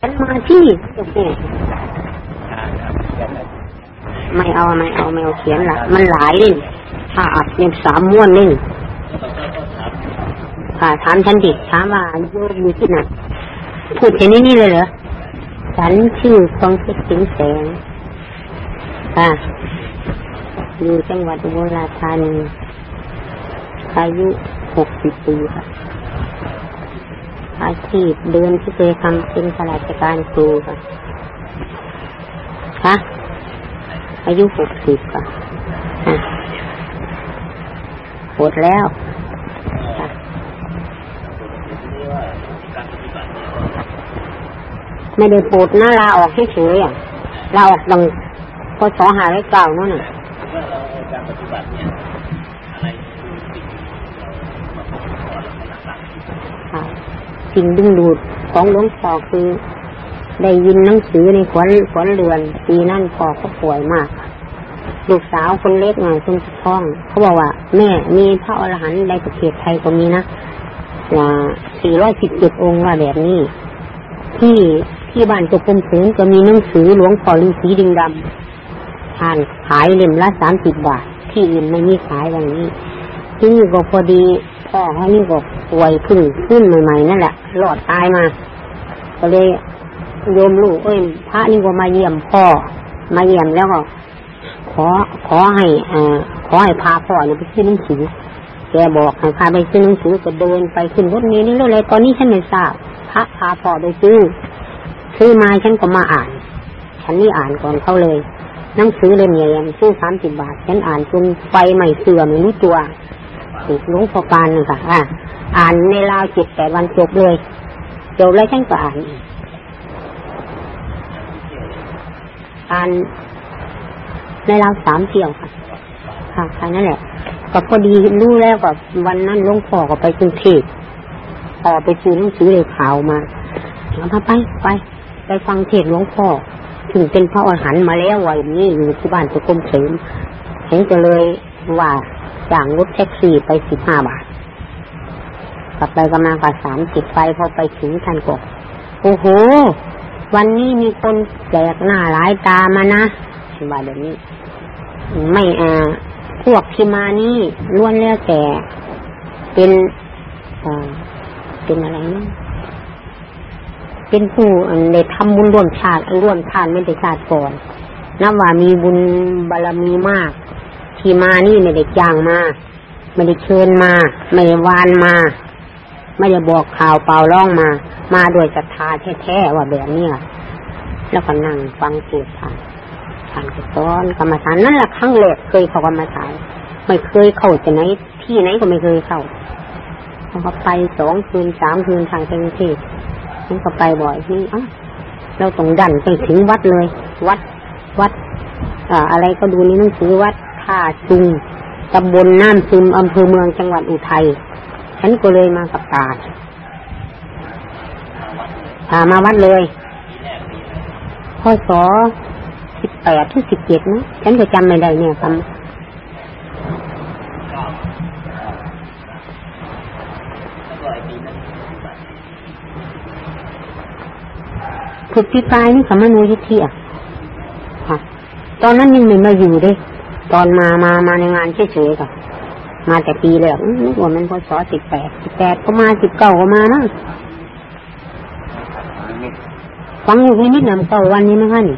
ฉันมาที่ไม่เอาไม่เอาไม่เอาเขียนละมันหลายเล่ถ้าอัดเนี่ยสามม้วนเล่ค่ะถามฉันดิถามว่าโยมอยู่ที่ไหนพูดแค่นี้นี่เลยเหรอฉันชื่อฟองเพชรสิงแสงค่ะอยู่จังหวัดอุบลราชธานีอายุหกสิบปีค่ะ อาชีพเดินที่เคยทำเป็นข้าราชการครูค่ะคะอายุหกสิบค่ะปวดแล้วไม่ได้ปวดนะลาออกให้เฉยอะลาออกดังพอสอหาได้เก่านั่นน่ะ สิ่งดึงดูดของหลวงพ่อคือ ได้ยินหนังสือในขวัญขวัญเรือน ปีนั่นพ่อก็ป่วยมาก ลูกสาวคนเล็กหน่อยคนสุดท้อง เขาบอกว่า แม่มีพระอรหันต์ในประเทศไทยก็มีนะว่าสี่ร้อยสิบเจ็ดองค์ว่าแบบนี้ ที่ที่บ้านตุกมถึงก็มีหนังสือหลวงพ่อฤาษีดิงดำทานขายเล่มละสามสิบบาท ที่อื่นไม่มีขายอย่างนี้ที่นี่ก็พอดี พ่อเขานี่ก็ป่วยขึ้นขึ้นใหม่ๆนั่นแหละรอดตายมา ก็เลยโยมลูกเอ้ยพระนี่ก็มาเยี่ยมพ่อ มาเยี่ยมแล้วก็ ขอขอให้อขอให้พาพ่อเนี่ยไปซื้อหนังสือแกบอกให้พาไปซื้อหนังสือก็เดินไปขึ้นรถนี้นี่เลยตอนนี้ฉันไม่ทราบพระพาพ่อไปซื้อซื้อมาฉันก็มาอ่าน ฉันนี่อ่านก่อนเขาเลยหนังสือเล่มใหญ่ซื้อสามสิบบาท ฉันอ่านจนไฟใหม่เสื่อมไม่รู้ตัว ติดหลวงพ่อปานนึงค่ะอ่าอ่านในราวจ็ดแปดวันจบเลยจบแล้วฉันก็อ่านอีกอ่านในราวสามเที่ยวค่ะค่ะแค่นั้นแหละก็พอดีรู้แล้วก็วันนั้นหลวงพ่อก็ไปกรุงเทพพอไปซื้อหนังสือเลยข่าวมาเอาพาไปไป ไปฟังเทศหลวงพ่อถึงเป็นพระอรหันต์มาแล้ววันนี้อยู่ที่บ้านตุกมเสริมเห็นก็เลยว่า จางรถแท็กซี่ไปสิบห้าบาทกลับไปกำลังกับสามสิบไปพอไปถึงท่านก็โอ้โห วันนี้มีคนแจกหน้าหลายตามานะว่าเดี๋ยวนี้ ไม่อ่าพวกที่มานี่ล้วนแล้วแต่เป็นอ่าเป็นอะไรนะเป็นผู้ได้ทำบุญร่วมชาติร่วมชาติไม่ได้ชาติก่อนนับว่ามีบุญบารมีมาก ที่มานี่ไม่ได้จ้างมาไม่ได้เชิญมา ไม่ได้วานมา ไม่ได้บอกข่าวเปล่าร้องมา มาโดยศรัทธาแท้ๆว่าแบบนี้แล้วก็นั่งฟังสูตรทานทานก็ซ้อนกรรมฐานนั่นแหละครั้งแรกเคยเข้ากรรมฐานไม่เคยเข้าจะไหนที่ไหนก็ไม่เคยเข้าเขาไปสองคืนสามคืนทางเทงเทศฉันก็ไปบ่อยนี่อะเราต้องดันไปถึงวัดเลย วัดวัด อ่า อะไรก็ดูในหนังสือวัด ท่าจุงตำบลน้ำซึมอำเภอเมืองจังหวัดอุทัย ฉันก็เลยมาประกาศพามาวัดเลยพศสิบแปดถึงสิบเจ็ดนะ ฉันก็จำไม่ได้เนี่ยคำฝึกปีปลายนี่สมนุยิธีอะ ค่ะ ตอนนั้นยังไม่มาอยู่ด้ ตอนมามามาในงานเฉยๆค่ะมาแต่ปีแรกนึกว่ามันพศสิบแปดสิบแปดก็มาสิบเก้าก็มานะฟังอยู่ที่นิดหนึ่งเก้าวันนี้ไหมคะนี่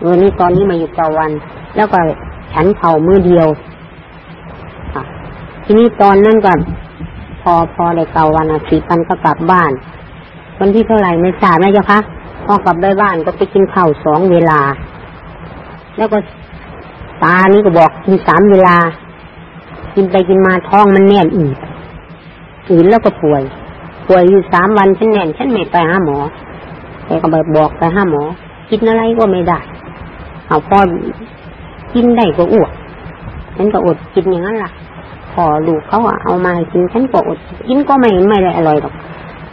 เออนี่ตอนนี้มาอยู่เก้าวัน แล้วก็ฉันเข่ามือเดียวทีนี้ตอนนั้นก่อนพอพอได้เก้าวันอาทิตย์กันก็กลับบ้าน วันที่เท่าไหร่ไม่ทราบนะเจ้าคะพอกลับได้บ้านก็ไปกินข้าวสองเวลา แล้วก็ ตานี่ก็บอกกินสามเวลา กินไปกินมาท้องมันแน่นอืดอืดแล้วก็ป่วย ป่วยอยู่สามวันฉันแน่นฉันไม่ไปหาหมอแต่ก็แบบบอกไปหาหมอ กินอะไรก็ไม่ได้เอาพอกินได้ก็อ้วกฉันก็อดกินอย่างนั้นล่ะ พอลูกเขาเอามาให้กินฉันก็อดกินก็ไม่ไม่ได้อร่อยหรอก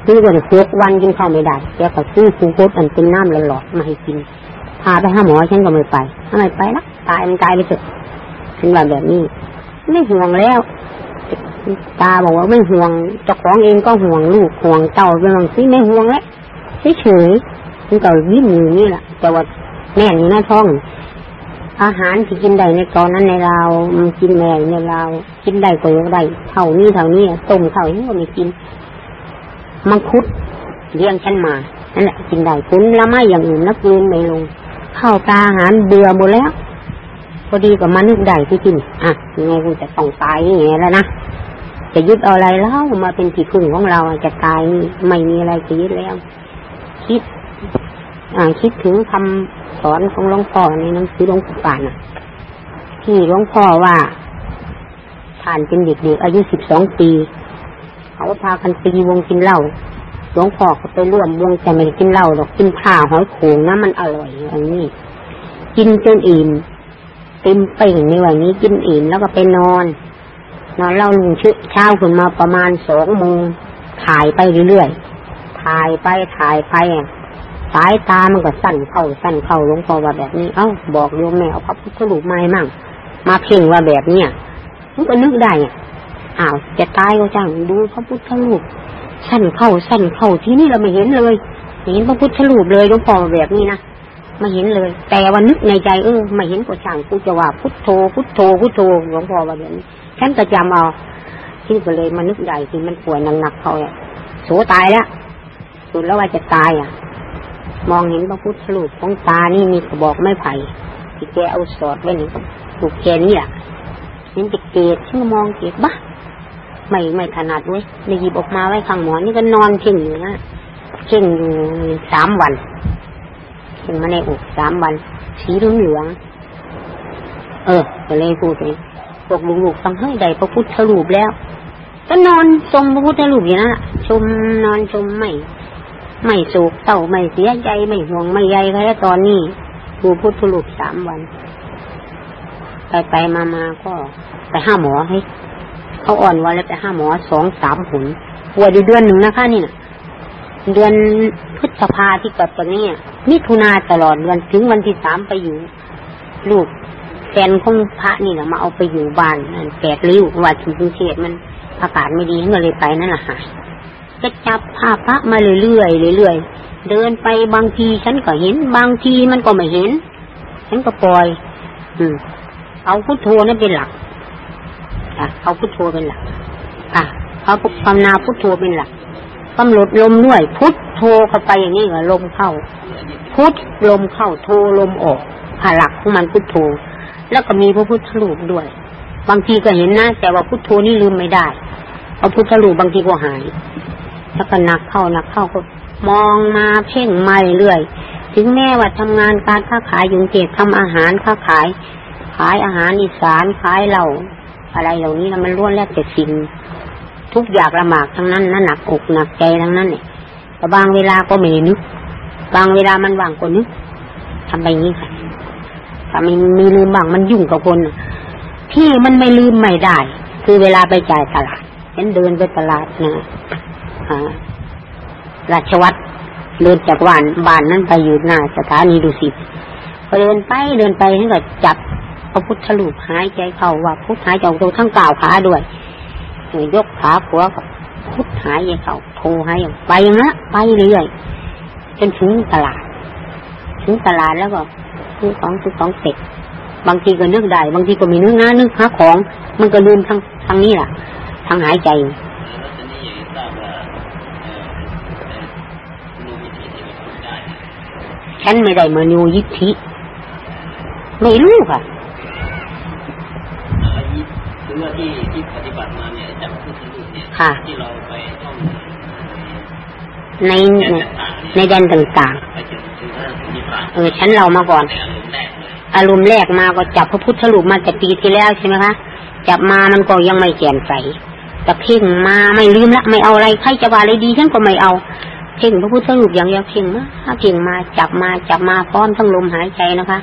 ซื้อกันหกวันกินข้าวไม่ได้แกก็ซื้อฟูโคตอันเป็นน้ำหลอดมาให้กินพาไปหาหมอฉันก็ไม่ไปทำไมไปล่ะ ตายมันตายไปเถอะฉันว่าแบบนี้ ไม่ห่วงแล้ว ตาบอกว่าไม่ห่วงเจ้าของเองก็ห่วงลูกห่วงเต่าเป็นบางทีไม่ห่วงแล้วเฉยมันก็ยิ่งอยู่นี่แหละแต่ว่าแม่อยู่หน้าท้อง อาหารที่กินได้ในตอนนั้นในเรามันกินแม่ในเรากินได้ก็ยังได้เท่านี้เท่านี้ต้มเท่านี้ก็ไม่กินมังคุดเลี้ยงฉันมานั่นแหละกินได้ผลละไม่อย่างอื่นนักเรียนไม่ลงข้าวปลาอาหารเบื่อหมดแล้ว พอดีกับมานึกได้ที่กินอะยังไงกูจะต้องตายอย่างเงี้ยแล้วนะจะยึดอะไรแล้วมาเป็นที่พึ่งของเราจะตายไม่มีอะไรจะยึดแล้ว คิด อ่า คิดถึงคำสอนของหลวงพ่อในหนังสือหลวงปู่ปานอะ ที่หลวงพ่อว่าท่านเป็นเด็กๆอายุสิบสองปีเขาพากันตีวงกินเหล้าหลวงพ่อก็ไปร่วมวงแต่ไม่ได้กินเหล้าหรอกกินข้าวหอยโขงนะมันอร่อยอย่างนี้ กินจนอิ่ม เต็มเป่งในวันนี้กินอิ่มแล้วก็ไปนอน นอนเล่าลุงชื่อเช้าขึ้นมาประมาณสองโมงถ่ายไปเรื่อยๆถ่ายไปถ่ายไปสายตามันก็สั่นเข้าสั่นเข้าหลวงพ่อว่าแบบนี้ เอ้าบอกโยมแม่เอาพระพุทธรูปมามั่ง มาเพ่งว่าแบบเนี้ยมันก็นึกได้อ้าวจะตายก็จังดูพระพุทธรูปสั่นเข้าสั่นเข้าที่นี่เราไม่เห็นเลยเห็นพระพุทธรูปเลยหลวงพ่อแบบนี้นะ ไม่เห็นเลย แต่ว่านึกในใจเออไม่เห็นก็ช่างกูจะว่าพุทโธพุทโธพุทโธหลวงพ่อว่าแบบนี้ฉันก็จำเอาที่ก็เลยมานึกใหญ่ที่มันป่วยหนักๆเขาอะโสตายแล้วสุดแล้วว่าจะตายอะ มองเห็นพระพุทธรูปของตานี่มีกระบอกไม้ไผ่ที่แกเอาสอดไว้นี่ถูกแกนี่แหละเห็นจะเกตฉันมองเกตบ้าไม่ไม่ถนัดเว้ยเลยหยิบออกมาไว้ข้างหมอนนี่ก็นอนเข่งอยู่นะเข่งอยู่สามวัน ข่งมาในอกสามวันสีเหลืองเหลืองเออก็เลยพูดเองพวกลูกๆฟังเฮ้ยใดพระพุทธรูปแล้ว ก็นอนชมพระพุทธรูปอย่างนั้นชมนอนชมไม่ ไม่โศกเศร้าไม่เสียใจไม่ห่วงไม่ใยแค่ตอนนี้ดูพุทธรูปสามวันไปไปมามาก็ไปห้าหมอให้เขาอ่อนวันแล้วไปห้าหมอสองสามหุนป่วยเดือนหนึ่งนะคะนี่นะ เดือนพฤษภาที่เกิดตอนนี้มิถุนาตลอดเดือนถึงวันที่สามไปอยู่ ลูกแฟนของพระนี่แหละมาเอาไปอยู่บ้านแปดริ้วว่าถึงกรุงเทพมันอากาศไม่ดีก็เลยไปนั่นแหละหายก็จับภาพพระมาเรื่อยๆเรื่อยๆเดินไปบางทีฉันก็เห็น บางทีมันก็ไม่เห็น ฉันก็ปล่อย อืม เอาพุทโธนั่นเป็นหลักอะเอาพุทโธเป็นหลัก อะเอาภาวนาพุทโธเป็นหลัก กำหนดลมด้วย พุทโธเข้าไปอย่างนี้ก็ลมเข้า พุทลมเข้าโธลมออกผ่าหลักของมันพุทโธแล้วก็มีพระพุทธรูปด้วย บางทีก็เห็นนะแต่ว่าพุทโธนี่ลืมไม่ได้พระพุทธรูปบางทีก็หาย แล้วก็นักเข้านักเข้าก็มองมาเพ่งมาเรื่อยถึงแม้ว่าทำงานการค้าขายยุงเก็บทำอาหารค้าขาย ขายอาหารอีสานขายเหล่าอะไรเหล่านี้แล้วมันล้วนแล้วแต่สิ่ง ทุกอยางลำบากทั้งนั้นนั่นหนักอกหนักใจทั้งนั้นเนี่ยแต่บางเวลาก็ไม่นึกบางเวลามันว่างก็นึกทำไปงี้ค่ะถ้าไม่มีลืมบ้างมันยุ่งกับคนที่มันไม่ลืมไม่ได้ คือเวลาไปจ่ายตลาดเห็นเดินไปตลาดนะราชวัตรเดินจากบ้านบ้านนั้นไปอยู่หน้าสถานีดุสิตพอเดินไปเดินไปให้ก็จับพระพุทธรูปหายใจเข้าว่าพุทธหายใจออกทั้งก่าวขาด้วย ยกขาขวากับพุทธหายใจเขาโทหายไปอย่างนั้ไปเรื่อยจนถึงตลาด ถึงตลาดแล้วก็ซื้อของซื้อของเสร็จบางทีก็นึกได้ บางทีก็มีนึกหน้านึกหาของ มันก็ลืมทั้งทั้งนี้แหละทั้งหายใจฉันไม่ได้มานูยิทธิไม่รู้ค่ะที่ที่ปฏิบัติมาเนี่ย จากพุทธรูปเนี่ยที่เราไปท่องในในแดนต่างๆ เออฉันเรามาก่อน อารมณ์แรกมาก็จับพระพุทธรูปมาแต่ปีที่แล้วใช่ไหมคะจับมามันก็ยังไม่แจ่มใสแต่เพ่งมาไม่ลืมละไม่เอาอะไรใครจะว่าอะไรดีฉันก็ไม่เอาเพ่งพระพุทธรูปอย่างเดียวเพ่งมาเพ่งมาจับมาจับมาพร้อมทั้งลมหายใจนะคะ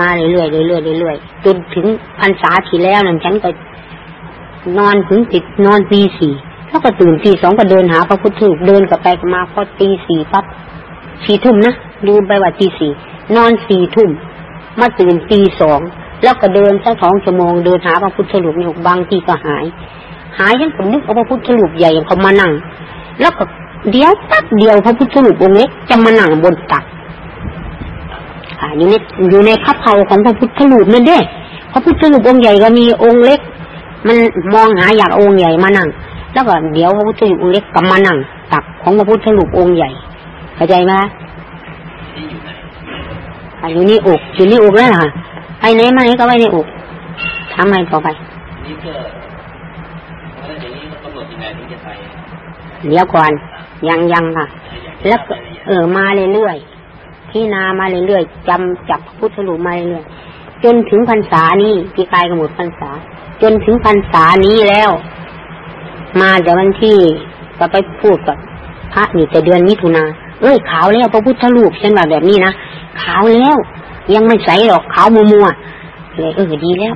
มาเรื่อยๆเรื่อยๆเรื่อยๆจนถึงพรรษาที่แล้วนั่นฉันก็ นอนถึงติดนอนตีสี่แล้วก็ตื่นตีสองก็เดินหาพระพุทธรูปเดินกลับไปมาพอตีสี่ปั๊บสี่ทุ่มนะลืมไปว่าตีสี่นอนสี่ทุ่มมาตื่นตีสองแล้วก็เดินสักสองชั่วโมงเดินหาพระพุทธรูปอยู่บางทีก็หาย หายฉันผมนึกเอาพระพุทธรูปใหญ่เขามานั่ง แล้วก็เดียวตักเดียวพระพุทธรูปองค์เล็กจะมานั่งบนตักค่ะอยู่ในอยู่ในข้าเพาของพระพุทธรูปนั่นเด้พระพุทธรูปองค์ใหญ่ก็มีองค์เล็ก มันมองหาอยากองค์ใหญ่มานั่ง แล้วก็เดี๋ยวพระพุทธรูปองค์เล็กก็มานั่ง ตักของพระพุทธรูปองค์ใหญ่ เข้าใจไหมอยู่นี่อกอยู่นี่อกแล้วค่ะไปไหนมาไหนก็ไว้ในอกทำไงต่อไปนี่ก็แล้วเดี๋ยวนี้กำหนดยังไงที่จะไปเดี๋ยวก่อนยังยังค่ะ แล้วเออมาเรื่อยๆที่นามาเรื่อยๆจำจับพุทธรูปมาเรื่อยๆจนถึงพรรษานี้พี่กายก็หมดพรรษา จนถึงพรรษานี้แล้ว มาแต่วันที่ก็ไปพูดกับพระนี่แต่เดือนมิถุนาเอ้ยขาวแล้วพระพุทธรูปฉันว่าแบบนี้นะขาวแล้ว ยังไม่ใสหรอกขาวมัวมัวเลยเออดีแล้ว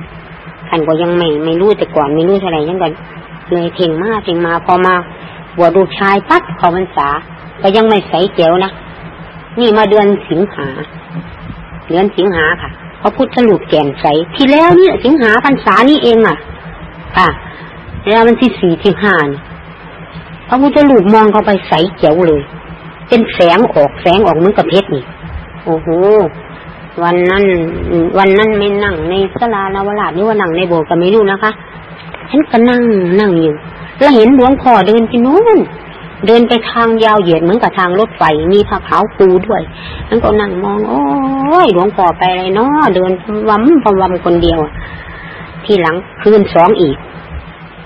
ท่านก็ยังไม่ไม่รู้แต่ก่อนไม่รู้เท่าไรยังกันเลยเพ่งมาเพ่งมาพอมาบวชดูชายปั๊บขอพรรษา ก็ยังไม่ใสเจ๋วนะนี่มาเดือนสิงหาเดือนสิงหาค่ะ พระพุทธรูปแก่นใส ที่แล้วเนี่ยสิงหาพรรษานี่เองอะค่ะแล้ววันที่สี่ที่ห้าพระพุทธรูปมองเข้าไปใสเจ๋วเลย เป็นแสงออกแสงออกเหมือนกับเพชรนี่ โอ้โหวันนั้น วันนั้นไม่นั่งในสลาลาวราชหรือว่านั่งในโบสถ์ก็ไม่รู้นะคะฉันก็นั่งนั่งอยู่ แล้วเห็นหลวงพ่อเดินไปนู้นเดินไปทางยาวเหยียดเหมือนกับทางรถไฟมีผ้าขาวปูด้วยฉันก็นั่งมอง โอ้ ยหลวงพ่อไปอะไรเนาะเดินวัมพวัมคนเดียวที่หลังคืนสองอีก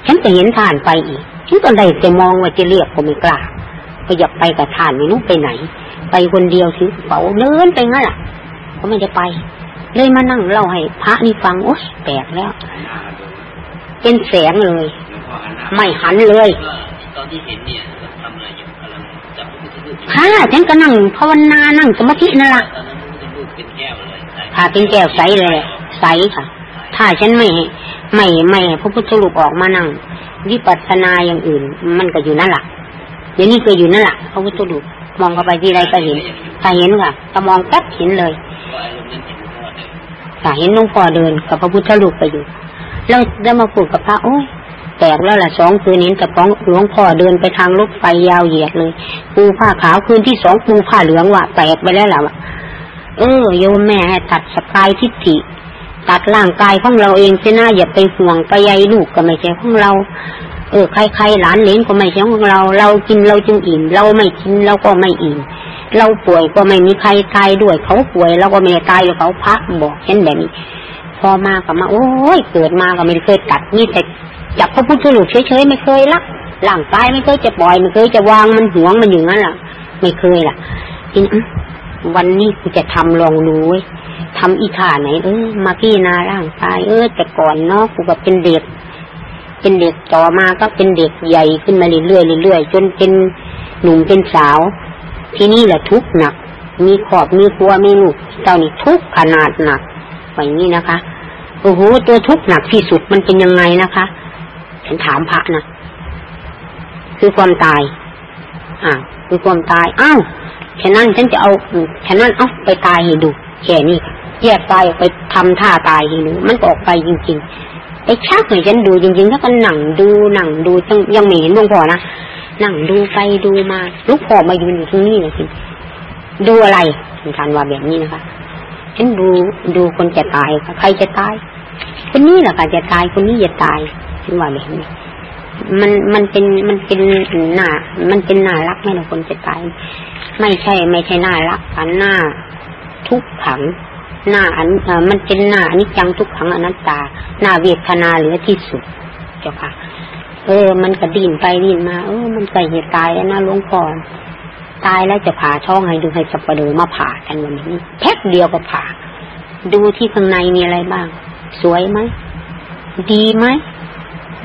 ฉันก็เห็นท่านไปอีกฉันก็ได้แต่มองว่าจะเรียกก็ไม่กล้าก็อยากไปกับท่านไม่รู้ไปไหน ไปคนเดียวถือเป๋าเดินไปงั้นแหละก็ไม่ได้ไป เลยมานั่งเล่าให้พระนี่ฟังโอ๊ยแปลกแล้ว เป็นแสงเลย ไม่หันเลยตอนที่เห็นเนี่ยทำอะไรอยู่กำลังจับพุทธรูปค่ะฉันก็นั่งภาวนานั่งสมาธินั่นแหละ ค่ะเป็นแก้วใสเลย ใสค่ะ ถ้าฉันไม่ไม่ไม่พระพุทธรูปออกมานั่ง วิปัสสนาอย่างอื่น มันก็อยู่นั่นแหละเดี๋ยวนี้ก็อยู่นั่นแหละพระพุทธรูปมองเข้าไปที่ไรก็เห็นถ้าเห็นค่ะถ้ามองแป๊บเห็นเลยถ้าเห็นหลวงพ่อเดินกับพระพุทธรูปไปอยู่แล้วได้มาพูดกับพระโอ้ยแตกแล้วล่ะสองคืนนี้แต่ของหลวงพ่อเดินไปทางรถไฟยาวเหยียดเลยปูผ้าขาวคืนที่สองปูผ้าเหลืองว่ะแตกไปแล้วล่ะ เออโยมแม่ให้ตัดสกายทิฏฐิ ตัดร่างกายของเราเองเสียน้าอย่าไปห่วงไปใยลูกก็ไม่ใช่ของเรา เออใครๆหลานเลี้ยงก็ไม่ใช่ของเรา เรากินเราจึงอิ่ม เราไม่กินเราก็ไม่อิ่มเราป่วยก็ไม่มีใครตายด้วยเขาป่วยเราก็ไม่ตายด้วยเขาพักบอกเช่นแบบนี้ พอมากับมาโอ้ยเกิดมาก็ไม่เคยตัดนี่แต่จับพระพุทธรูปเฉยๆไม่เคยละร่างกายไม่เคยจะปล่อยไม่เคยจะวางมันห่วงมันอย่างนั้นล่ะ ไม่เคยล่ะทีนี้ วันนี้กูจะทำลองดู้ทำอีท่าไหน เออ มาพี่นาร่างกายเออ แต่ก่อนเนาะกูก็เป็นเด็ก เป็นเด็กต่อมาก็เป็นเด็กใหญ่ขึ้นมาเรื่อยๆเรื่อยๆจนเป็นหนุ่มเป็นสาว ที่นี่แหละทุกหนัก มีขอบมีครัวมีลูกเจ้านี่ทุกขนาดหนักอย่างนี้นะคะโอ้โหตัวทุกหนักที่สุดมันเป็นยังไงนะคะฉันถามพระนะคือความตาย อ่าคือความตายอ้าว ฉะนั้นฉันจะเอาฉะนั้นเอาไปตายให้ดูแค่นี้แยกตายไปทำท่าตายให้ดูมันออกไปจริง ๆไอ้ชักให้ฉันดูจริงๆถ้ากันหนังดูหนังดูยังไม่เห็นหลวงพ่อนะนั่งดูไปดูมาลูกพ่อมายืนอยู่ที่นี่นะสิดูอะไรท่านว่าแบบนี้นะคะฉันดูดูคนจะตายใครจะตาย คนนี้แหละค่ะจะตายคนนี้จะตายฉันว่าแบบนี้ มันมันเป็นมันเป็นหน้ามันเป็นหน้ารักไหมนะคนจะตายไม่ใช่ ไม่ใช่หน้ารักอันหน้าทุกขัง หน้าอันมันเป็นหน้าอนิจจังทุกขังอนัตตา หน้าเวทนาเหลือที่สุด เจ้าค่ะ เออ มันก็ดินไปดินมา เออ มันใส่เหตุตายแล้วนะหลวงพ่อตายแล้วจะผ่าช่องให้ดูให้สับปะเดือมาผ่ากันวันนี้แพ็กเดียวก็ผ่า ดูที่ข้างในมีอะไรบ้าง สวยไหม ดีไหม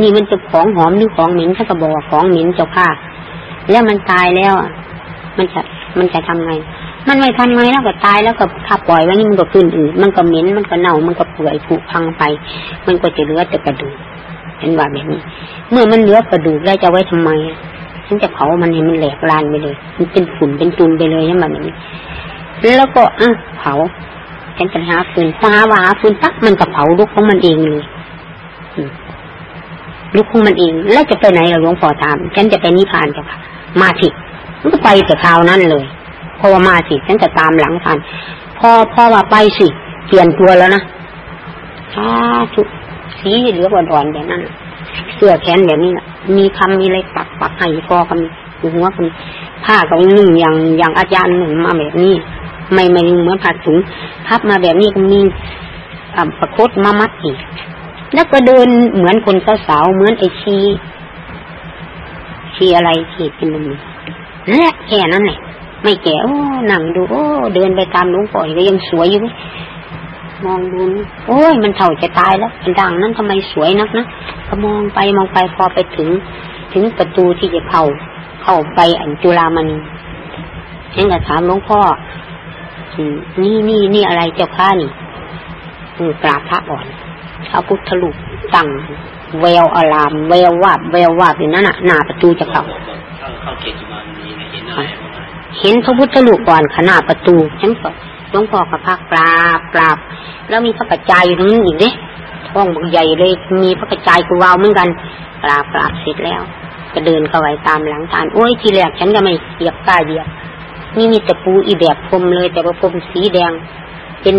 นี่มันจะของหอมหรือของเหม็นถ้าก็บอกของเหม็นเจ้าค่ะ แล้วมันตายแล้วอะ มันจะมันจะทำไง มันไม่ทำไงแล้วก็ตายแล้วก็ถ้าปล่อยไว้นี่มันก็ขึ้นอื่นมันก็เหม็นมันก็เน่ามันก็เปื่อยผุพังไป มันก็จะเหลือแต่กระดูกเป็นว่าแบบนี้ เมื่อมันเหลือกระดูกแล้วจะไว้ทำไมฉันจะเผามันให้มันแหลกลานไปเลย มันเป็นฝุ่นเป็นตุนไปเลยใช่ไหมแบบนี้แล้วก็อะเผาฉันจะหาฟืนพอหาว่าหาฟืนปั๊บมันก็เผาลุกของมันเองเลย ลุกของมันเอง แล้วจะไปไหนหลวงพ่อถาม ฉันจะไปนิพพานจ้ะค่ะ มาถิมันก็ไปแต่คราวนั้นเลยพอมาสิฉันจะตามหลังทันพอพอว่าไปสิเปลี่ยนตัวแล้วนะถ้าทุสีเหลืออ่อนๆแบบนั้นเสื้อแขนแบบนี้นะมีคำมีอะไรปักปักให้คอก็มีหัวก็มีผ้าก็นึ่งอย่างอย่างอาจารย์หนึ่งมาแบบนี้ ไม่ไม่เหมือนผ้าถุงพับมาแบบนี้ก็มีประคตมามัดอีก แล้วก็เดินเหมือนคนสาวเหมือนไอชีชีอะไรชีเป็นมันนั่นแหละแค่นั้นแหละไม่แก่โอ้หนังดู โอ้เดินไปตามหลวงพ่อก็ยังสวยอยู่มองดูโอ้ยมันเถ่าจะตายแล้วมันดังนั้นทำไมสวยนักนะก็มองไปมองไปพอไปถึง ถึงประตูที่จะเข้าเข้าไปอันจุฬามณีฉันก็ถามหลวงพ่อนี่นี่นี่อะไรเจ้าข้านี่กราบพระอ่อน พระพุทธรูปตั้งแววอาราม แวววาบแวววาบอยู่นั่นน่ะหน้าประตูจะเข้าเข้าเขตจุฬามณีเห็นอะไรเห็นพระพุทธรูปก่อนขนาดประตูฉันก็หลวงพ่อกับพระกราบกราบ แล้วมีพระกระจายอยู่ตรงนี้อีกเนี่ยท้องบักใหญ่เลยมีพระกระจายกูวาวเหมือนกันกราบกราบเสร็จแล้ว ก็เดินเข้าไปตามหลังทานโอ้ยทีแรกฉันก็ไม่เหยียบกล้าเหยียบนี่มีแต่ปูอีแบบพรมเลย แต่ว่าพรมสีแดง เป็น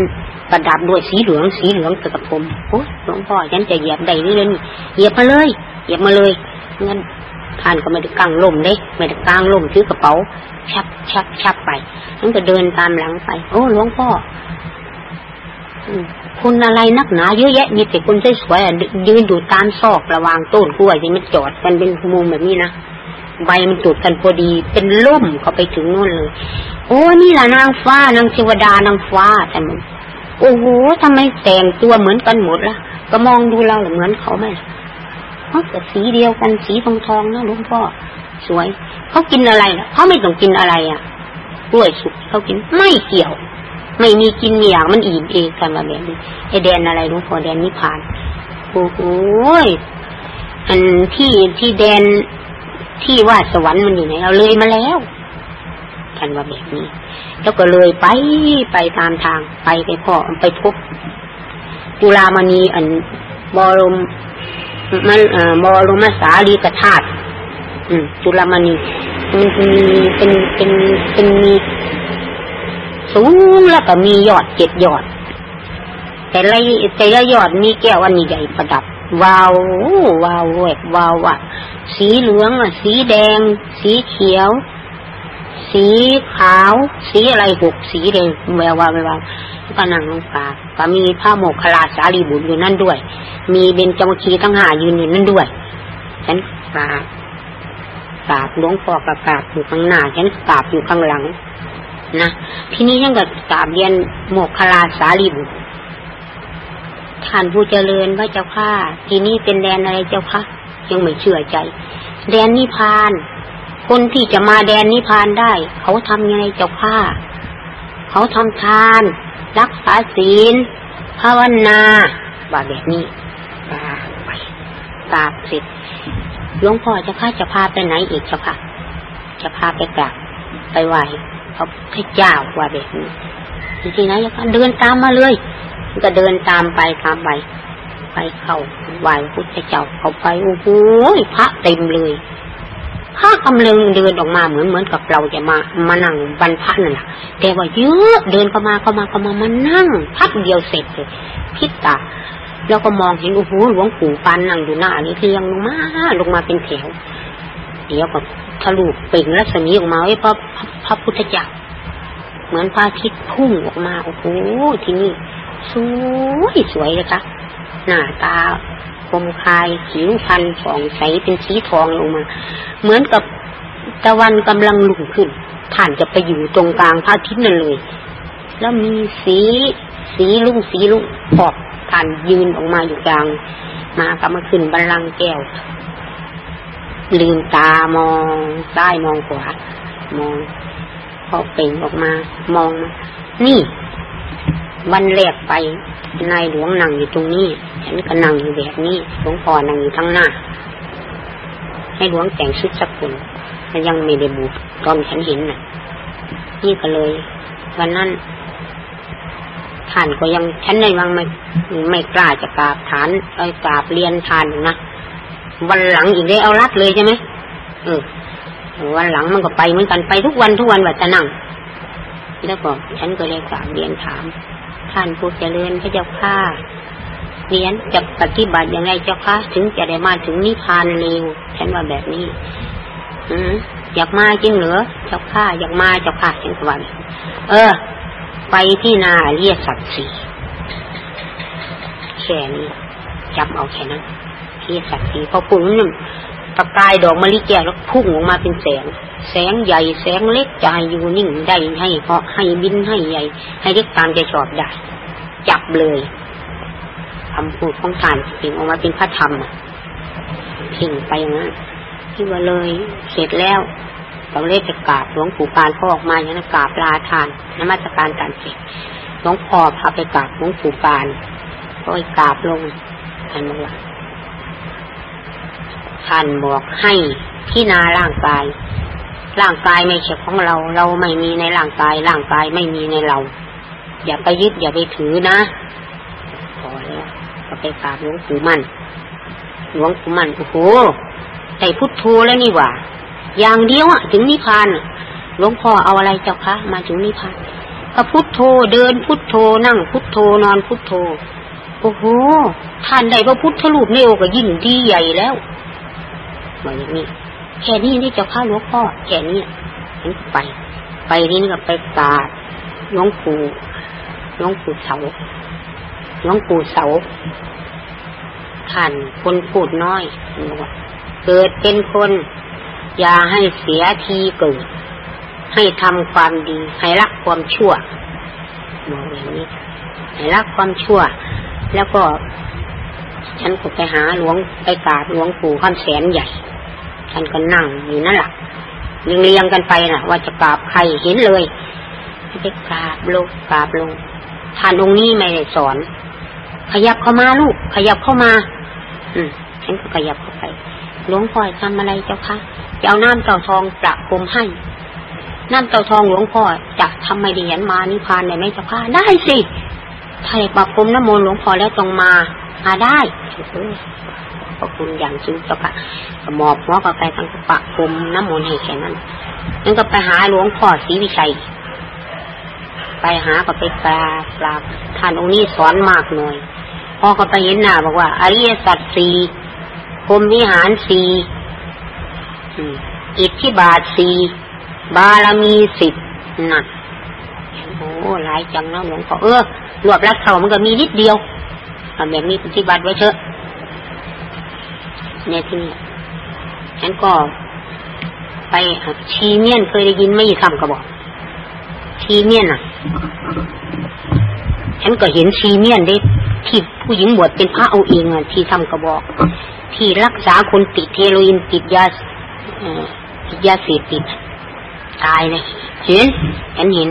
ประดับด้วยสีเหลืองสีเหลืองกับผมโอ้หลวงพ่อฉันจะเหยียบได้นี่เลยเหยียบมาเลย เหยียบมาเลยงั้นท่านก็ไม่ได้กางล่มเลยไม่ได้กางล่มถือกระเป๋า ชับชับชับไปนั่นก็เดินตามหลังไป โอ้หลวงพ่อคุณอะไรนักหนาเยอะแยะมีแต่คนสวยๆยืนอยู่ตามซอกระวางต้นกล้วยที่มันจอดกันเป็นมุมแบบนี้นะใบมันจุดกันพอดี เป็นล่มเขาไปถึงนู่นเลย โอ้นี่แหละนางฟ้านางเทวดานางฟ้าแต่มัน โอ้โหทำไมแต่งตัวเหมือนกันหมดล่ะ ก็มองดูเราเหมือนเขาไหมเขาแต่สีเดียวกันสีทองทองนะหลวงพ่อสวย เขากินอะไรล่ะเขาไม่ต้องกินอะไรอะกล้วยสุกเขากินไม่เกี่ยว ไม่มีกินอย่างมันอิ่มเองกันมาแบบนี้ไอแดนอะไรหลวงพ่อแดนนิพพานโอ้โหอันที่ที่แดนที่ว่าสวรรค์มันอยู่ไหนเราเลยมาแล้วท่านว่าแบบนี้ แล้วก็เลยไปไปตามทางไปไปพ่อไปพบจุลามณีอันบรมมันบรมสาลีกธาตุจุลามณีมันมีเป็นเป็นเป็นมีสูงแล้วก็มียอดเจ็ดยอด แต่ละแต่ละยอดมีแก้วอันใหญ่ประดับ วาววาวแหวกวาวอะ สีเหลืองอะ สีแดง สีเขียว สีขาว สีอะไรหกสีเลยแวววาวแวววาวก็นั่งลงกาก็มีผ้าหมกคลาสาลีบุญอยู่นั่นด้วย มีเบญจมคีทั้งห้ายืนอยู่นั่นด้วย ฉันกราบกราบหลวงพ่อกกราบอยู่ข้างหน้า ฉันกราบอยู่ข้างหลังนะทีนี้ฉันก็กราบเรียนโมกคลาสาลีบุตรท่านผู้เจริญพระเจ้าค่ะทีนี้เป็นแดนอะไรเจ้าค่ะยังไม่เชื่อใจ แดนนิพพาน คนที่จะมาแดนนิพพานได้ เขาทำยังไงเจ้าค่ะเขาทำทาน รักษาศีลภาวนาว่าแบบนี้กราไปกราเสร็จหลวงพ่อจะพาจะพาไปไหนอีกเจ้าค่ะ จะพาไปกราบไปไหว้พระพุทธเจ้าว่าแบบนี้จริงๆนะจะเดินตามมาเลยก็เดินตามไปตามไปไปเข้าไหว้พุทธเจ้าเข้าไปโอ้โหพระเต็มเลย พระกำลังเดินออกมาเหมือนเหมือนกับเราจะมามานั่งบรรพันนั่นแหละแต่ว่าเยอะเดินเข้ามาเข้ามาเข้ามามานั่งพักเดียวเสร็จเลยพิษตาแล้วก็มองเห็นโอ้โหหลวงปู่ปานนั่งอยู่หน้านี่เรียงลงมาลงมาเป็นแถวเดี๋ยวก็ทะลุเป่งรัศมีออกมาไว้พระพระพุทธเจ้าเหมือนพระอาทิตย์พุ่งออกมาโอ้โหที่นี่สวยสวยเลยค่ะหน้าตา คมคายผิวพรรณผ่องใสเป็นสีทองลงมา เหมือนกับตะวันกำลังลุ่งขึ้นท่านจะไปอยู่ตรงกลางพระอาทิตย์นั่นเลย แล้วมีสีสีลุ่งสีลุ่งปอกท่านยืนออกมาอยู่กลาง มาก็มาขึ้นบัลลังก์แก้ว ลืมตามองซ้ายมองขวามองพอเป่งออกมา มองมานี่ วันแรกไปนายหลวงนั่งอยู่ตรงนี้ ฉันก็นั่งอยู่แบบนี้หลวงพ่อนั่งอยู่ทั้งหน้า ให้หลวงแต่งชุดสักคนยังไม่ได้บูตอนฉันเห็นน่ะ นี่ก็เลย วันนั้นท่านก็ยังฉันในวังไม่ไม่กล้าจะกราบฐานไอ้กราบเรียนทานนะวันหลังอีกได้เอารัดเลยใช่ไหมเออวันหลังมันก็ไปเหมือนกันไปทุกวันทุกวันว่าจะนั่ง แล้วก็ฉันก็เลยกราบเรียนถาม ท่านผู้เจริญพระเจ้าข้าเรียนจะปฏิบัติอย่างไรเจ้าคะถึงจะได้มาถึงนิพพานเร็วฉันว่าแบบนี้ อืมอยากมาจริงเหรอเจ้าข้าอยากมาเจ้าข้าฉันก็ว่าเออ ไปที่นาเรียกสัตว์สี่แค่นี้จับเอาแค่นั้นที่สัตว์สีพอปุ่นนี่ ประกายดอกมะลิแก้วแล้วพุ่งออกมาเป็นแสง แสงใหญ่แสงเล็กใจอยู่นิ่งได้ให้เพราะให้บินให้ใหญ่ ให้เล็กตามใจชอบได้ จับเลยคำพูดของท่านสิ่งออกมาเป็นพระธรรมทิ้งไปอย่างนั้นที่ว่าเลยเสร็จแล้วเราเล่ไปกราบหลวงปู่ปานพ่อออกมาอย่างนั้นกราบลาทานนมัสการการเสร็จหลวงพ่อพาไปกราบหลวงปู่ปานก็ไปกราบลงท่านบอกว่า ท่านบอกให้พินาร่างกาย ร่างกายไม่ใช่ของเรา เราไม่มีในร่างกาย ร่างกายไม่มีในเรา อย่าไปยึดอย่าไปถือนะพอแล้วก็ไปกราบหลวงปู่มั่นหลวงปู่มั่นโอ้โหใส่พุทโธแล้วนี่หว่า อย่างเดียวอะถึงนิพพานหลวงพ่อเอาอะไรเจ้าคะมาถึงนิพพานก็พุทโธเดินพุทโธนั่งพุทโธนอนพุทโธโอ้โหท่านใดพระพุทธรูปในโอก็ยิ่งดีใหญ่แล้ว มาอย่างนี้แค่นี้นี่เจ้าข้าหลวงพ่อแค่นี้ฉันไป ไปนี่ก็ไปกราบหลวงปู่หลวงปู่เสาหลวงปู่เสาท่านคนพูดน้อย เกิดเป็นคน อย่าให้เสียทีเกิด ให้ทำความดี ให้รักความชั่วมองอย่างนี้ให้รักความชั่ว แล้วก็ ฉันก็ไปหาหลวงไปกราบหลวงปู่ข้ามแสนใหญ่ ท่านก็นั่งอยู่นั่นแหละเรียงกันไปนะว่าจะกราบใครเห็นเลยไปกราบลงกกราบลงท่านองค์นี้ไม่ได้สอน ขยับเข้ามาลูก ขยับเข้ามา อืมฉันก็ขยับเข้าไปหลวงพ่อทำอะไรเจ้าคะจะเอาน้ำเต่าทองประพรมให้น้ำเต่าทองหลวงพ่อจะทำไม่ดียันมานิพพานได้ไหมเจ้าคะได้สิถ้าประพรมน้ำมนต์หลวงพ่อแล้วตรงมามาได้ ขอบคุณอย่างสูงเจ้าค่ะหมอบหัวก็ไปทางปะพรมน้ำมนต์ให้แค่นั้นนั่นก็ไปหาหลวงพ่อศรีวิชัย ไปหาก็ไปกราบกราบท่านองค์นี้สอนมากหน่อยพ่อก็ไปเห็นหน้าบอกว่า อริยสัจสี่พรมวิหารสี่อิทธิบาทสี่บารมีสิบนั่นโอ้หลายจังนะหลวงพ่อเออรวบรัดเขามันก็มีนิดเดียวแบบนี้ปฏิบัติไว้เถอะ เนี่ยที่นี่ฉันก็ไปชีเมียนเคยได้ยินไม่ยี่คำก็บอก ชีเมียนอะ ฉันก็เห็นชีเมียนได้ที่ผู้หญิงบวชเป็นพระเอาเองอะที่ทำกระบอก ที่รักษาคนติดเฮโรอีนติดยาติดยาเสพติดตายเลยเห็นฉันเห็น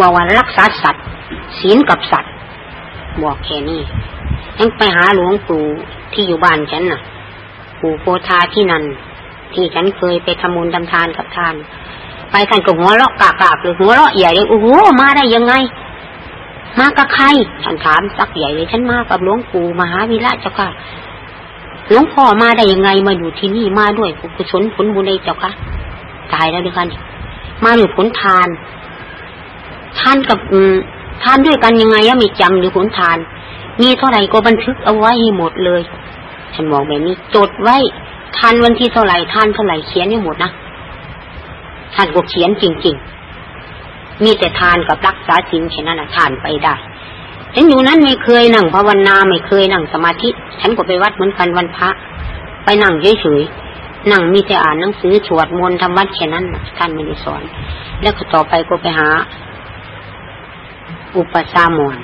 บอกว่ารักษาสัตว์ศีลกับสัตว์บอกแค่นี้ฉันไปหาหลวงปู่ที่อยู่บ้านฉันน่ะ ปู่โพธาที่นั่นที่ฉันเคยไปทำบุญทำทานกับท่าน ไปท่านก็หัวเราะกากๆเลยหัวเราะใหญ่เลยโอ้โหมาได้ยังไง มากับใครท่านถามสักใหญ่เลยฉันมากับหลวงปู่มหาวิระเจ้าค่ะหลวงพ่อมาได้ยังไงมาอยู่ที่นี่มาด้วยกุศลผลบุญเลยเจ้าค่ะตายแล้วด้วยกันมาด้วยผลทานทานกับทานด้วยกันยังไงอะมีจำหรือผลทาน มีเท่าไหร่ก็บันทึกเอาไว้ให้หมดเลย ฉันบอกแบบนี้จดไว้ทานวันที่เท่าไหร่ทานเท่าไหร่เขียนให้หมดนะท่านก็เขียนจริง ๆ มีแต่ทานกับรักษาศีลแค่นั้นนะทานไปได้ฉันอยู่นั้นไม่เคยนั่งภาวนาไม่เคยนั่งสมาธิ ฉันก็ไปวัดเหมือนกันวันพระ ไปนั่งเฉยๆนั่งมีแต่อ่านหนังสือสวดมนต์ทำวัดแค่นั้นท่านไม่ได้สอน แล้วก็ต่อไปก็ไปหา อุปสามอน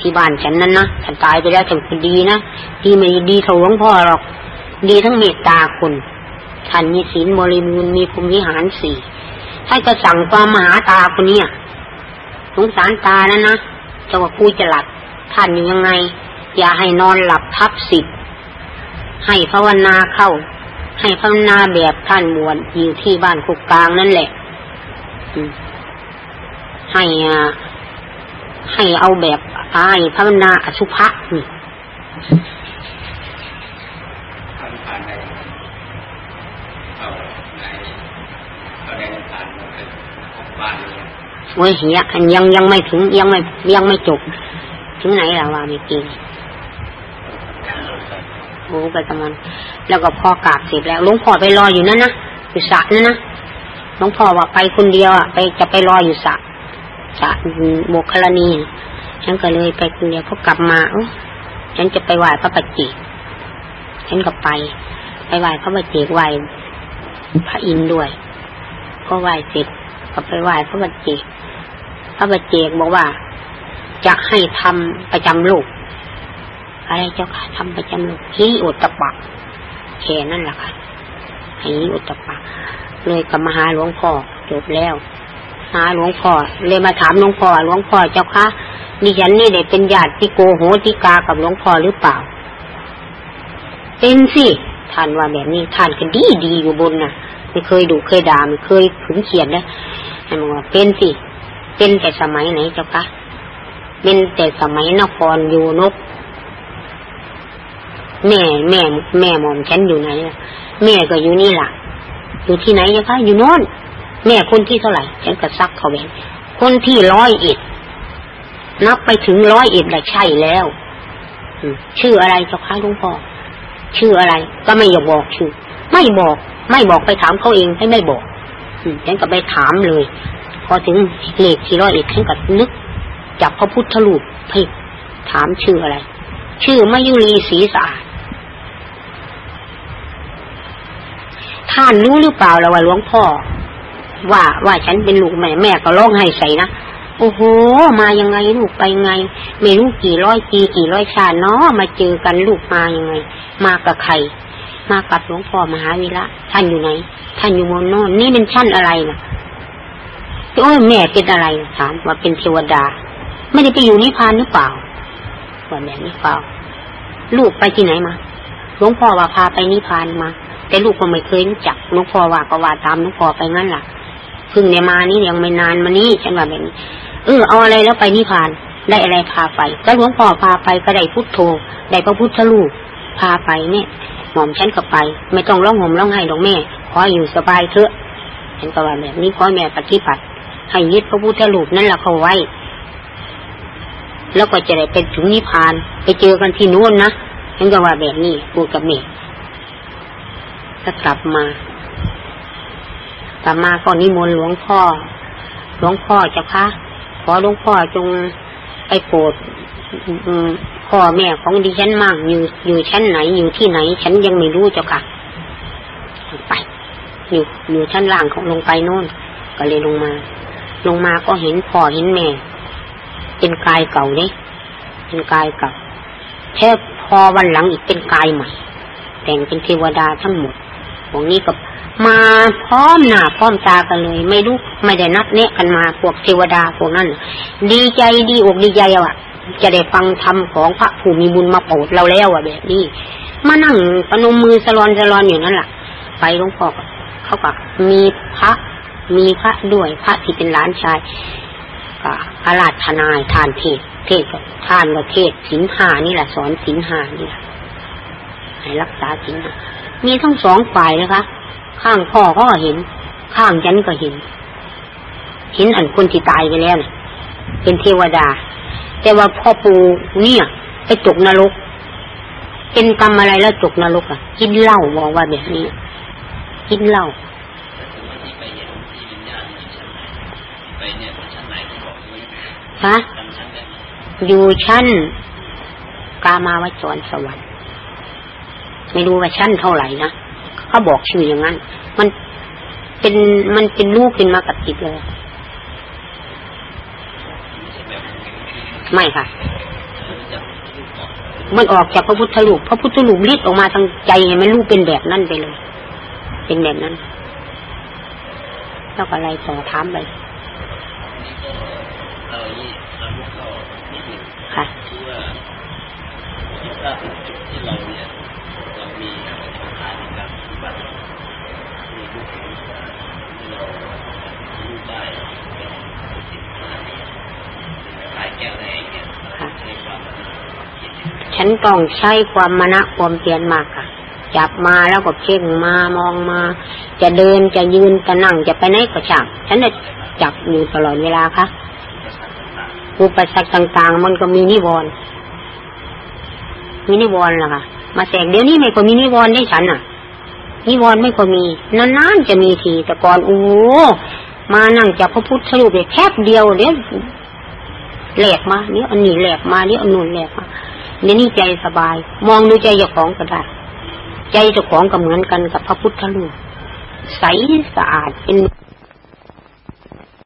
ที่บ้านฉันนั้นนะท่านตายไปแล้วถึงดีนะดีไม่ดีเท่าหลวงพ่อหรอก ดีทั้งเมตตาคุณท่านมีศีลบริบูรณ์มีภูมิวิหารสี่ท่านก็สั่งความมหาตาคนเนี้สงสารตานะนะจะว่ากูจะหลับท่านยังไง อย่าให้นอนหลับทับสิบให้ภาวนาเข้า ให้ภาวนาแบบท่านบวชอยู่ที่บ้านคุกกลางนั่นแหละให้ให้เอาแบบ อายภาวนาอสุภะนี่โอ้ยเหียยังยังไม่ถึงยังไม่ยังไม่จบ ถึงไหนแล้วว่าไม่กี่โอ้ไปกำมันแล้วก็พ่อกราบเสร็จแล้วหลวงพ่อไปรออยู่นั่นนะอยู่สระนั่นนะหลวงพ่อว่าไปคนเดียวอะไปจะไปรออยู่สระสระโมคคลนี ฉันก็เลยไปคนเดียวพอกลับมาอ้ฉันจะไปไหว้พระปัจจิฉันก็ไป ไปไหว้พระปัจจิไหว้พระอินด้วยพอไหว้เสร็จก็ไปไหว้พระปัจจิพระปัจเจกบอกว่า จะให้ทำประจำลูกอะไรเจ้าค่ะทำประจำลูกฮีอุตปะแค่นั่นแหละค่ะฮีอุตปะเลยกับมาหาหลวงพ่อจบแล้วหาหลวงพ่อเลยมาถามหลวงพ่อหลวงพ่อเจ้าค่ะ ดิฉันนี่ได้เป็นญาติที่โกโหติกากับหลวงพ่อหรือเปล่า เป็นสิท่านว่าแบบนี้ท่านก็ดีดีอยู่บนน่ะ ไม่เคยดูเคยด่าไม่เคยขืนเขียนเลยท่านบอกว่าเป็นสิเป็นแต่สมัยไหนเจ้าคะเป็นแต่สมัยนครอยู่นก แม่แม่แม่มอมฉันอยู่ไหนแม่ก็อยู่นี่ล่ะ อยู่ที่ไหนเจ้าคะอยู่โน่นแม่คนที่เท่าไหร่ฉันก็ซักเขาแบงคนที่ร้อยเอ็ด นับไปถึงร้อยเอ็ดได้ใช่แล้วชื่ออะไรเจ้าค่ะลุงพ่อชื่ออะไร ก็ไม่อยากบอกชื่อ ไม่บอก ไม่บอกไปถามเขาเองให้ไม่บอกฉันก็ไปถามเลย พอถึงเลขที่ร้อยเอ็ดฉันก็นึกจับพระพุทธรูปให้ถามชื่ออะไร ชื่อมายุรีศรีสะอาดท่านรู้หรือเปล่าเราว่าหลวงพ่อ ว่าว่าฉันเป็นลูกแม่แม่ก็ร้องไห้ใส่นะ โอ้โห มายังไงลูกไปไง ไม่รู้กี่ร้อยปีกี่ร้อยชาติเนาะมาเจอกันลูกมายังไง มากับใคร มากับหลวงพ่อมหาวิระท่านอยู่ไหน ท่านอยู่มโนนนี่เป็นชั้นอะไรนะ่ะโอ้ยแม่เป็นอะไรถามว่าเป็นเทวดา ไม่ได้ไปอยู่นิพพานหรือเปล่าว่าแบบนี้เปล่า ลูกไปที่ไหนมาหลวงพ่อว่าพาไปนิพพานมา แต่ลูกก็ไม่เคยรู้จักหลวงพ่อว่าก็ว่าตามหลวงพ่อไปงั้นล่ะเพิ่งเนี่ยมานี่ยังไม่นานมานี้ฉันว่าแบบนี้ เออเอาอะไรแล้วไปนิพพาน ได้อะไรพาไป ก็หลวงพ่อพาไปก็ได้พุทโธได้พระพุทธรูปพาไปเนี่ยหม่อมฉันก็ไป ไม่ต้องร้องห่มร้องไห้หรอกแม่ ขออยู่สบายเถอะฉันก็ว่าแบบนี้ขอแม่ปฏิบัติให้ยึดพระพุทธรูปนั่นแหละเขาไว้ แล้วก็จะได้เป็นถึงนิพพาน ไปเจอกันที่นู้นนะฉันก็ว่าแบบนี้พูดกับแม่ถ้ากลับมาลับมาก็นิมนต์หลวงพ่อ หลวงพ่อเจ้าคะ อหลวงพ่อจงไปโปรดพ่อแม่ของดิฉันมั่งอยู่อยู่ชั้นไหนอยู่ที่ไหน ฉันยังไม่รู้เจ้าค่ะไป อยู่อยู่ชั้นล่างของลงไปโน่น ก็เลยลงมา ลงมาก็เห็นพ่อเห็นแม่ เป็นกายเก่าเนี่ยเป็นกายเก่าแค่พอวันหลังอีกเป็นกายใหม่ แต่งเป็นเทวดาทั้งหมดพวกนี้กับ มาพร้อมหน้าพร้อมตากันเลย ไม่รู้ไม่ได้นัดเนะกันมาพวกเทวดาพวกนั้น ดีใจดีอกดีใจอะ จะได้ฟังธรรมของพระผู้มีบุญมาโปรดเราแล้วอะแบบนี้มานั่งปนมมือสลอนสลอนอยู่นั่นแหละไปหลวงพ่อเขาก็มีพระ มีพระด้วยพระที่เป็นหลานชายก็อาราธนายทานเทศเทศทานก็เทศสินหานี่แหละสอนสินหานี่แหละให้รักษาสินหามีทั้งสองฝ่ายนะคะ ข้างพ่อก็เห็น ข้างฉันก็เห็น เห็นอันคนที่ตายไปแล้วนะเป็นเทวดา แต่ว่าพ่อปูเนี่ย ไปตกนรก เป็นกรรมอะไรแล้วตกนรกอะ กินเหล้าบอกว่าแบบนี้ กินเหล้าฮะอยู่ชั้นกามาวจรสวรรค์ ไม่รู้ว่าชั้นเท่าไหร่นะ เขาบอกชื่ออย่างนั้น มันเป็นมันเป็นลูกเป็นมากระติดเลย ไม่ค่ะ มันออกจากพระพุทธรูปพระพุทธรูปรีดออกมาทางใจมันลูกเป็นแบบนั้นไปเลย เป็นแบบนั้นแล้วก็อะไรต่อถามไปค่ะที่เราเนี่ยเรามี ฉันต้องใช้ความมณะความเพียรมากค่ะ จับมาแล้วก็เพ่งมามองมา จะเดินจะยืนจะนั่งจะไปไหนก็ช่างฉันจะจักอยู่ตลอดเวลาค่ะอุปสรรคต่าง ๆ มันก็มีนิวรณ์มีนิวรณ์ล่ะค่ะ มาแสกเดี๋ยวนี้ไม่ก็มีนิวรณ์ได้ฉันอะ นิวรณ์ไม่ค่อยมีนานๆจะมีทีแต่ก่อนโอ้มานั่งจับพระพุทธรูปเลยแคบเดียวเดี๋ยวแหลกมาเดี๋ยวอันนี้แหลกมาเดี๋ยวอันนู้นแหลกมาเนี่ยนี่ใจสบาย มองดูใจเจ้าของก็ได้ใจเจ้าของก็เหมือนกันกับพระพุทธรูปใสสะอาดเป็น